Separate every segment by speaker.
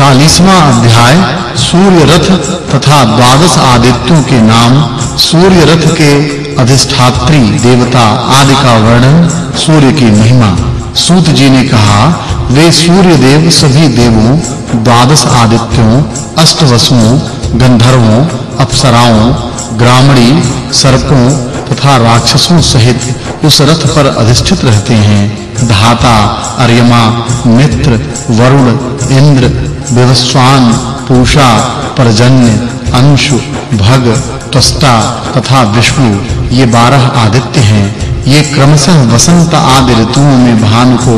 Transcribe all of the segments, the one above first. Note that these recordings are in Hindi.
Speaker 1: 40वां अध्याय सूर्य रथ तथा द्वादश आदित्यों के नाम सूर्य रथ के अधिष्ठात्री देवता आदि का वर्णन, सूर्य की महिमा। सूत जी ने कहा, वे सूर्य देव सभी देवों, द्वादश आदित्यों, अष्टवसुओं, गंधर्वों, अप्सराओं, ग्रामणी, सर्पों तथा राक्षसों सहित उस रथ पर अधिष्ठित रहते हैं। धाता, अर्यमा, मित्र, वरुण, इंद्र विवस्वान पूषा परजन्य, अंशु, भग त्वष्टा तथा विष्णु, ये बारह आदित्य हैं। ये क्रमशः वसंत आदि ऋतुओं में भानु को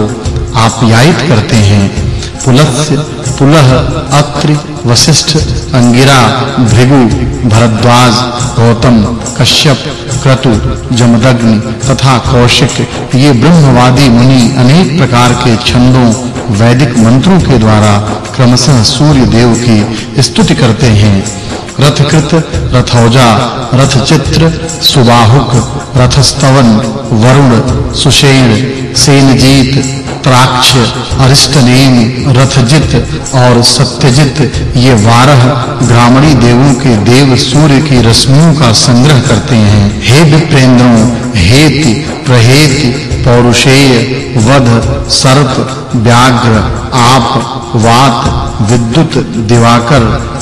Speaker 1: आप्यायित करते हैं। पुलस्य पुलह अत्रि वशिष्ठ अंगिरा, भृगु, भरद्वाज, गौतम, कश्यप, क्रतु, जमदग्नि तथा कौशिक, ये ब्रह्मवादी मुनि अनेक प्रकार के छंदों वैदिक मंत्रों के द्वारा क्रमशः सूर्य देव की स्तुति करते हैं। रथकृत, रथौजा, रथचित्र, सुबाहुक, रथस्तवन, वरुण, सुषेण, सेनजीत त्राक्ष अरिष्टनेम, रथजित और सत्यजित ये बारह ब्राह्मणी देवों के देव सूर्य की रश्मियों का संग्रह करते हैं। हे विप्रेंद्रों, हेति, प्रहेति पौरुषेय, वध, सर्प, व्याघ्र, आप, वात, विद्युत, दिवाकर,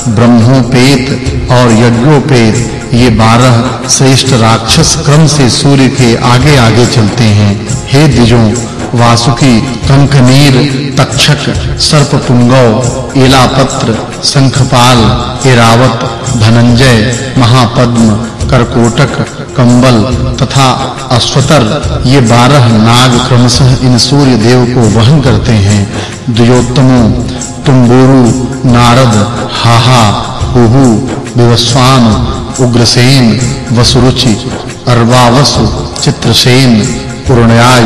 Speaker 1: ब्रह्मोपेत और यज्ञोपेत, ये बारह श्रेष्ठ राक्षस क्रम से सूर्य के आगे आगे चलते हैं। हे द्विजों वासुकी कंकनीर तक्षक सर्पपुंगव एलापत्र, शंखपाल, एरावत, धनंजय, महापद्म, करकोटक, कंबल तथा अश्वतर, ये बारह नाग क्रमशः इन सूर्य देव को वहन करते हैं। द्वयोत्तमो तुम्बुरु, नारद, हाहा, हुहु, विवस्वान, उग्रसेन, वसुरुचि, अर्वावसु, चित्रसेन पूर्णयाय,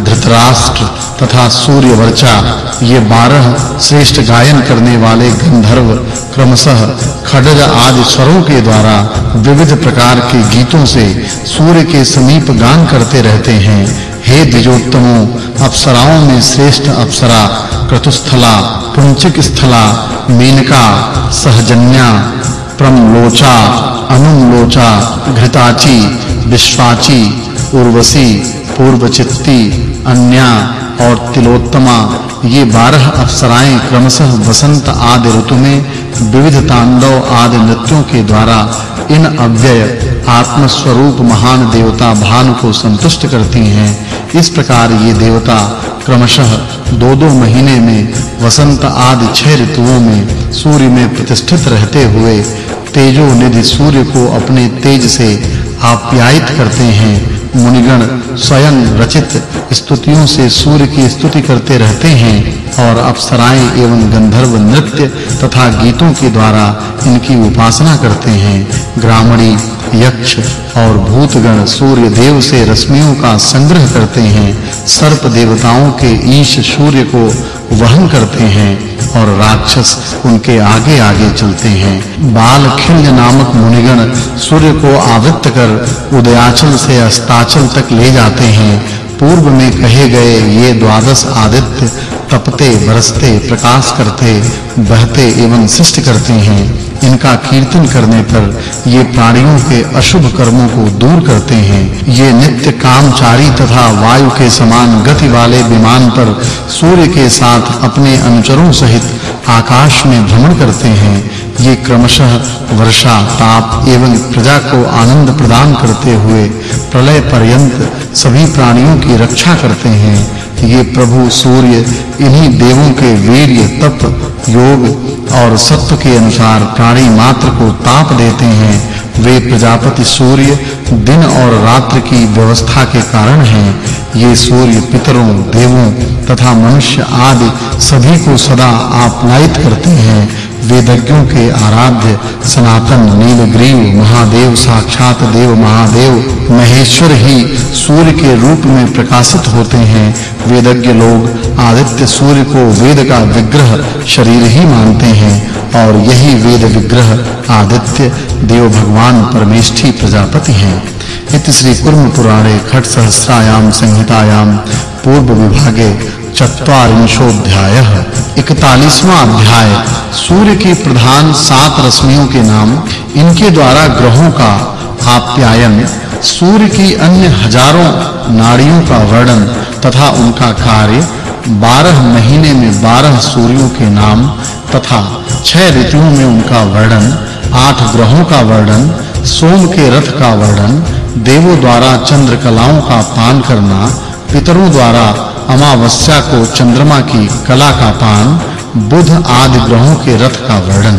Speaker 1: धृतराष्ट्र तथा सूर्यवर्चा, ये बारह श्रेष्ठ गायन करने वाले गंधर्व, क्रमशः खड्ग आदि स्वरों के द्वारा विविध प्रकार के गीतों से सूर्य के समीप गान करते रहते हैं। हे द्विजोत्तमों, अप्सराओं में श्रेष्ठ अप्सरा, क्रतुस्थला, पुंचिक स्थला, मेनका, सहजन्या, प्रमलोचा, अनुमलोचा, घृताची, विश्वाची, उर्वशी पूर्वचित्ती, अन्या और तिलोत्तमा, ये बारह अप्सराएँ क्रमशः वसंत आदि ऋतु में विविध तांडव आदि नृत्यों के द्वारा इन अव्यय आत्म स्वरूप महान देवता भानु को संतुष्ट करती हैं। इस प्रकार ये देवता क्रमशः दो-दो महीने में वसंत आदि छह ऋतुओं में सूर्य में प्रतिष्ठित रहते हुए तेजो निधि सूर्य को अपने तेज से आप्यायित करते हैं। मुनिगण स्वयं रचित स्तुतियों से सूर्य की स्तुति करते रहते हैं और अप्सराएँ एवं गंधर्व नृत्य तथा गीतों के द्वारा इनकी उपासना करते हैं। ग्रामणी यक्ष और भूतगण सूर्य देव से रश्मियों का संग्रह करते हैं। सर्प देवताओं के ईश सूर्य को वहन करते हैं और राक्षस उनके आगे-आगे चलते हैं। बाल खिल्य नामक मुनिगण सूर्य को आवृत कर उदयाचल से अस्ताचल तक ले जाते हैं। पूर्व में कहे गए ये द्वादश आदित्य तपते, बरसते, प्रकाश करते, बहते एवं सृष्टि करते हैं। इनका कीर्तन करने पर ये प्राणियों के अशुभ कर्मों को दूर करते हैं। ये नित्य कामचारी तथा वायु के समान गति वाले विमान पर सूर्य के साथ अपने अनुचरों सहित आकाश में भ्रमण करते हैं। ये क्रमशः वर्षा, ताप एवं प्रजा को आनंद प्रदान करते हुए प्रलय पर्यंत सभी प्राणियों की रक्षा करते हैं। ये प्रभु सूर्य इन्हीं देवों के वीर्य, तप, योग और सत्व के अनुसार प्राणी मात्र को ताप देते हैं। वे प्रजापति सूर्य दिन और रात्रि की व्यवस्था के कारण हैं। ये सूर्य पितरों, देवों तथा मनुष्य आदि सभी को सदा आप्लायित करते हैं। वेदज्ञों के आराध्य, सनातन, नीलग्रीव, महादेव, साक्षात देव, महादेव, महेश्वर ही सूर्य के रूप में प्रकाशित होते हैं। वेदज्ञ लोग आदित्य सूर्य को वेद का विग्रह शरीर ही मानते हैं और यही वेद विग्रह आदित्य देव भगवान परमेष्ठी प्रजापति हैं। इति श्री कुर्म पुराणे खट सहस्रायाम संहितायाम पूर्व विभागे चत्वारिंशोऽध्यायः 41वां अध्याय सूर्य की प्रधान सात रश्मियों के नाम, इनके द्वारा ग्रहों का आप्यायन, सूर्य की अन्य हज़ारों नाड़ियों का वर्णन तथा उनका कार्य 12 महीने में 12 सूर्यों के नाम तथा 6 ऋतुओं में उनका वर्णन, आठ ग्रहों का वर्णन, सोम के रथ का वर्णन, देवों द्वारा चंद्र कलाओं का पान करना, पितरों द्वारा अमावस्या को चंद्रमा की कला का पान, बुध आदि ग्रहों के रथ का वर्णन।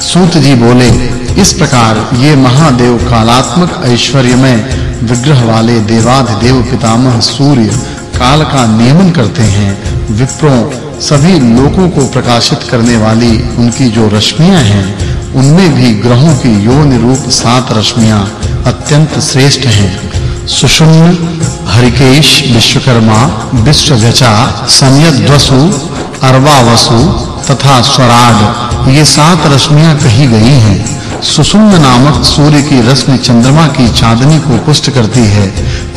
Speaker 1: सूत जी बोले, इस प्रकार ये महादेव कालात्मक ऐश्वर्यमय विग्रह वाले देवाधिदेव पितामह सूर्य काल का नियमन करते हैं। विप्रों, सभी लोकों को प्रकाशित करने वाली उनकी जो रश्मियाँ हैं, उनमें भी ग्रहों की योनि रूप सात रश्मियाँ अत्यंत श्रेष्ठ हैं। सुषुम्न हरिकेश, विश्वकर्मा विश्वव्यचा संयद्वसु अरवावसु तथा स्वराड ये सात रश्मियाँ कही गई हैं। सुषुम्न नामक सूर्य की रश्मि चंद्रमा की चांदनी को पुष्ट करती है।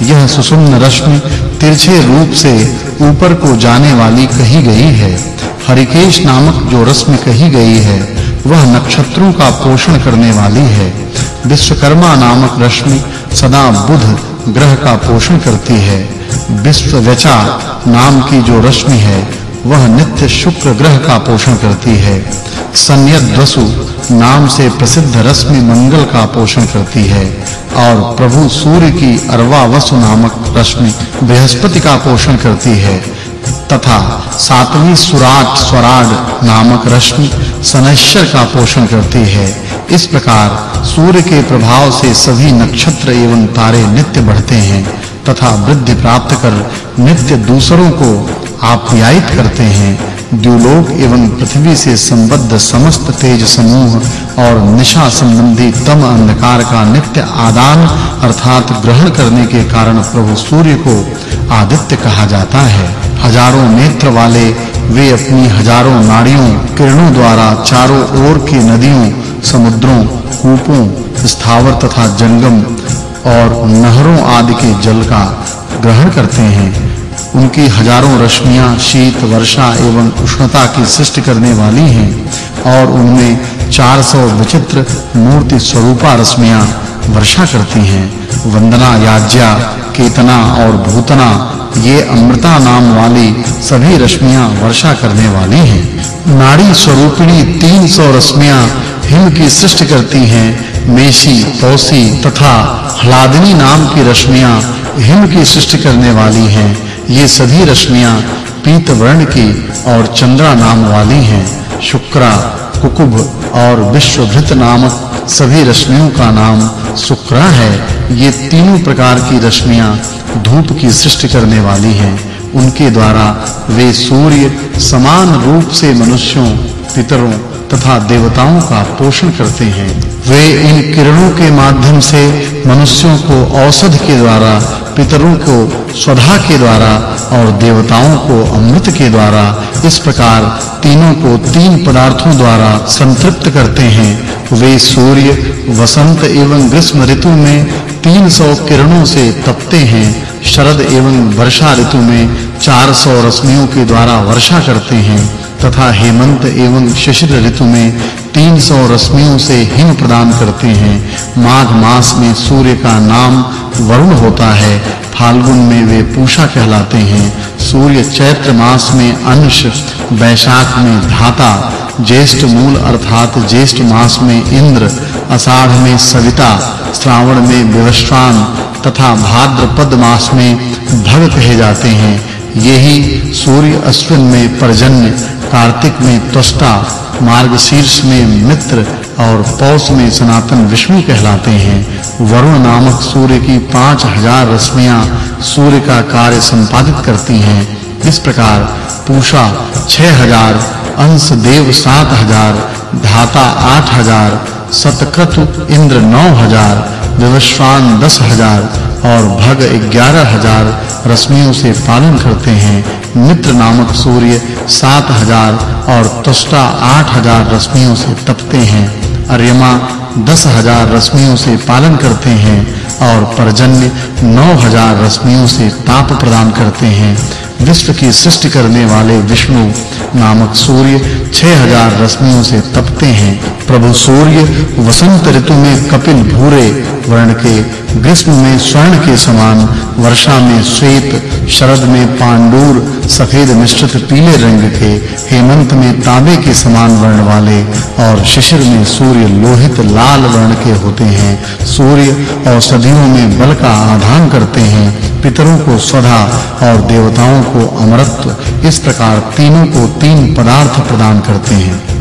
Speaker 1: यह सुषुम्न रश्मि तिरछे रूप से ऊपर को जाने वाली कही गई है। हरिकेश नामक जो रश्मि कही गई है, वह नक्षत्रों का पोषण करने वाली है। विश्वकर्मा नामक रश्मि सदा बुध ग्रह का पोषण करती है। विश्वव्यचा नाम की जो रश्मि है, वह नित्य शुक्र ग्रह का पोषण करती है। संयद्वसु नाम से प्रसिद्ध रश्मि मंगल का पोषण करती है और प्रभु सूर्य की अरवा वसु नामक रश्मि बृहस्पति का पोषण करती है तथा सातवीं सुराट स्वराड नामक रश्मि शनैश्वर का पोषण करती है। इस प्रकार सूर्य के प्रभाव से सभी नक्षत्र एवं तारे नित्य बढ़ते हैं तथा वृद्धि प्राप्त कर नित्य दूसरों को आप्यायित करते हैं। द्युलोक एवं पृथ्वी से संबद्ध समस्त तेज समूह और निशा संबंधी तम अंधकार का नित्य आदान अर्थात ग्रहण करने के कारण प्रभु सूर्य को आदित्य कहा जाता है। हज़ारों नेत्र वाले वे अपनी हज़ारों नाड़ियों, किरणों द्वारा चारों ओर की नदियों, समुद्रों, कूपों, स्थावर तथा जंगम और नहरों आदि के जल का ग्रहण करते हैं। उनकी हज़ारों रश्मियाँ शीत, वर्षा एवं उष्णता की सृष्टि करने वाली हैं और उनमें 400 विचित्र मूर्ति स्वरूपा रश्मियाँ वर्षा करती हैं। वंदना याज्ञा, केतना और भूतना ये अमृता नाम वाली सभी रश्मियाँ वर्षा करने वाली हैं। नाड़ी स्वरूपिणी 300 रश्मियाँ हिम की सृष्टि करती हैं। मेशी पौसी तथा हलादिनी नाम की रश्मियाँ हिम की सृष्टि करने वाली हैं। ये सभी रश्मियाँ पीत वर्ण की और चंद्रा नाम वाली हैं। शुक्रा, कुकुभ और विश्वभृत नामक सभी रश्मियों का नाम शुक्रा है। ये तीनों प्रकार की रश्मियाँ धूप की सृष्टि करने वाली हैं। उनके द्वारा वे सूर्य समान रूप से मनुष्यों, पितरों तथा देवताओं का पोषण करते हैं। वे इन किरणों के माध्यम से मनुष्यों को औषध के द्वारा, पितरों को स्वधा के द्वारा और देवताओं को अमृत के द्वारा, इस प्रकार तीनों को तीन पदार्थों द्वारा संतृप्त करते हैं। वे सूर्य, वसंत एवं ग्रीष्म ऋतु में 300 किरणों से तपते हैं। शरद एवं वर्षा ऋतु में 400 रश्मियों के द्वारा वर्षा करते हैं, तथा हेमंत एवं शिशिर ऋतु में 300 रश्मियों से हिम प्रदान करते हैं। माघ मास में सूर्य का नाम वरुण होता है। फाल्गुन में वे पूषा कहलाते हैं। सूर्य चैत्र मास में अंश, वैशाख में धाता, ज्येष्ठ मूल अर्थात ज्येष्ठ मास में इंद्र आषाढ़ में सविता, श्रावण में विवस्वान तथा भाद्रपद मास में भग कहे जाते हैं। यही सूर्य अश्विन में पर्जन्य, कार्तिक में त्वष्टा, मार्गशीर्ष में मित्र और पौष में सनातन विष्णु कहलाते हैं। वरुण नामक सूर्य की 5000 रश्मियाँ सूर्य का कार्य संपादित करती हैं। इस प्रकार पूषा 6000 अंश देव 7000 धाता 8000 सतक्रतु इंद्र 9000 विवस्वान 10000 और भग 11000 रश्मियों से पालन करते हैं। मित्र नामक सूर्य 7000 और त्वष्टा 8000 रश्मियों से तपते हैं। अर्यमा 10000 रश्मियों से पालन करते हैं और पर्जन्य 9000 रश्मियों से ताप प्रदान करते हैं। विश्व की सृष्टि करने वाले विष्णु नामक सूर्य 6000 रश्मियों से तपते हैं। प्रभु सूर्य वसंत ऋतु में कपिल भूरे, वर्ण के ग्रीष्म में स्वर्ण के समान, वर्षा में श्वेत, शरद में पांडूर, सफ़ेद मिश्रित पीले रंग के, हेमंत में तांबे के समान वर्ण वाले और शिशिर में सूर्य लोहित लाल वर्ण के होते हैं। सूर्य औषधियों में बल का आधान करते हैं। पितरों को स्वधा और देवताओं को अमरत्व। इस प्रकार तीनों को तीन पदार्थ प्रदान करते हैं।